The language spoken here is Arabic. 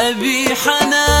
أبي حنان.